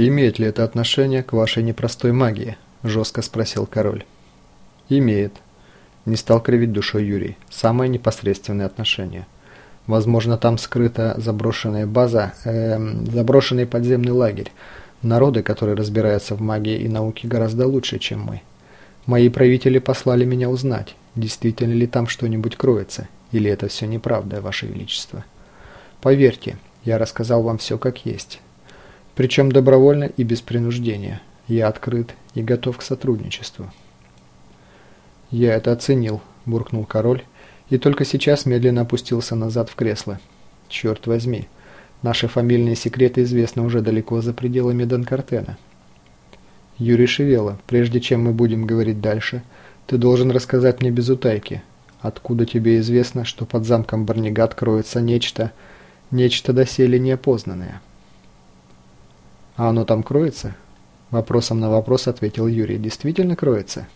«Имеет ли это отношение к вашей непростой магии?» – жестко спросил король. «Имеет», – не стал кривить душой Юрий. «Самое непосредственное отношение. Возможно, там скрыта заброшенная база, э, заброшенный подземный лагерь. Народы, которые разбираются в магии и науке гораздо лучше, чем мы. Мои правители послали меня узнать, действительно ли там что-нибудь кроется, или это все неправда, Ваше Величество. Поверьте, я рассказал вам все как есть». Причем добровольно и без принуждения. Я открыт и готов к сотрудничеству. «Я это оценил», – буркнул король, и только сейчас медленно опустился назад в кресло. «Черт возьми, наши фамильные секреты известны уже далеко за пределами Донкартена». «Юрий Шевела, прежде чем мы будем говорить дальше, ты должен рассказать мне без утайки, откуда тебе известно, что под замком Барнигат кроется нечто, нечто доселе неопознанное». «А оно там кроется?» Вопросом на вопрос ответил Юрий. «Действительно кроется?»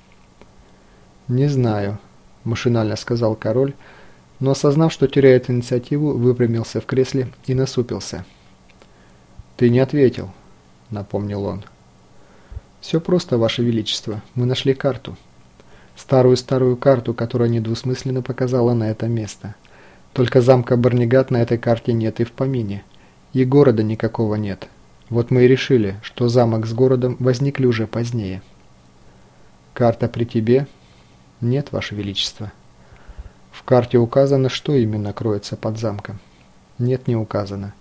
«Не знаю», – машинально сказал король, но осознав, что теряет инициативу, выпрямился в кресле и насупился. «Ты не ответил», – напомнил он. «Все просто, Ваше Величество. Мы нашли карту. Старую-старую карту, которая недвусмысленно показала на это место. Только замка Барнигат на этой карте нет и в помине. И города никакого нет. Вот мы и решили, что замок с городом возникли уже позднее. Карта при тебе? Нет, Ваше Величество. В карте указано, что именно кроется под замком. Нет, не указано.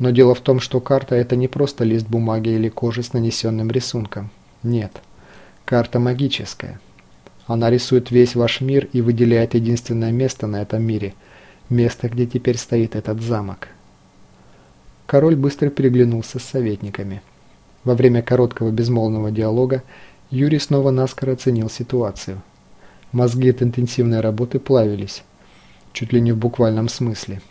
Но дело в том, что карта это не просто лист бумаги или кожи с нанесенным рисунком. Нет. Карта магическая. Она рисует весь ваш мир и выделяет единственное место на этом мире. Место, где теперь стоит этот замок. Король быстро переглянулся с советниками. Во время короткого безмолвного диалога Юрий снова наскоро оценил ситуацию. Мозги от интенсивной работы плавились, чуть ли не в буквальном смысле.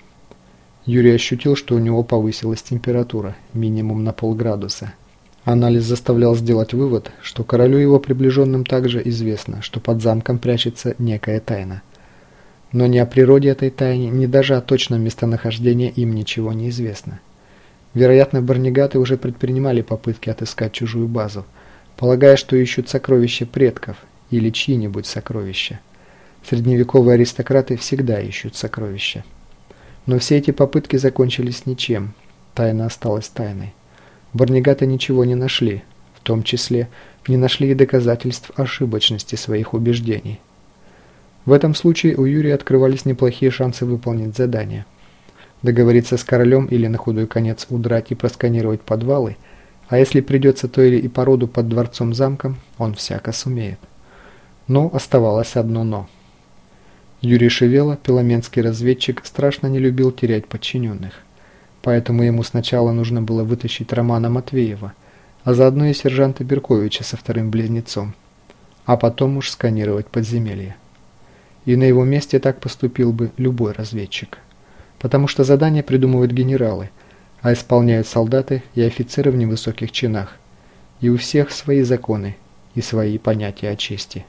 Юрий ощутил, что у него повысилась температура, минимум на полградуса. Анализ заставлял сделать вывод, что королю его приближенным также известно, что под замком прячется некая тайна. Но ни о природе этой тайны, ни даже о точном местонахождении им ничего не известно. Вероятно, барнигаты уже предпринимали попытки отыскать чужую базу, полагая, что ищут сокровища предков или чьи-нибудь сокровища. Средневековые аристократы всегда ищут сокровища. Но все эти попытки закончились ничем. Тайна осталась тайной. Барнигаты ничего не нашли, в том числе не нашли и доказательств ошибочности своих убеждений. В этом случае у Юрия открывались неплохие шансы выполнить задание – договориться с королем или на худой конец удрать и просканировать подвалы, а если придется то или и породу под дворцом-замком, он всяко сумеет. Но оставалось одно «но». Юрий Шевела, пеломенский разведчик, страшно не любил терять подчиненных. Поэтому ему сначала нужно было вытащить Романа Матвеева, а заодно и сержанта Берковича со вторым близнецом, а потом уж сканировать подземелье. И на его месте так поступил бы любой разведчик потому что задания придумывают генералы, а исполняют солдаты и офицеры в невысоких чинах. И у всех свои законы и свои понятия о чести.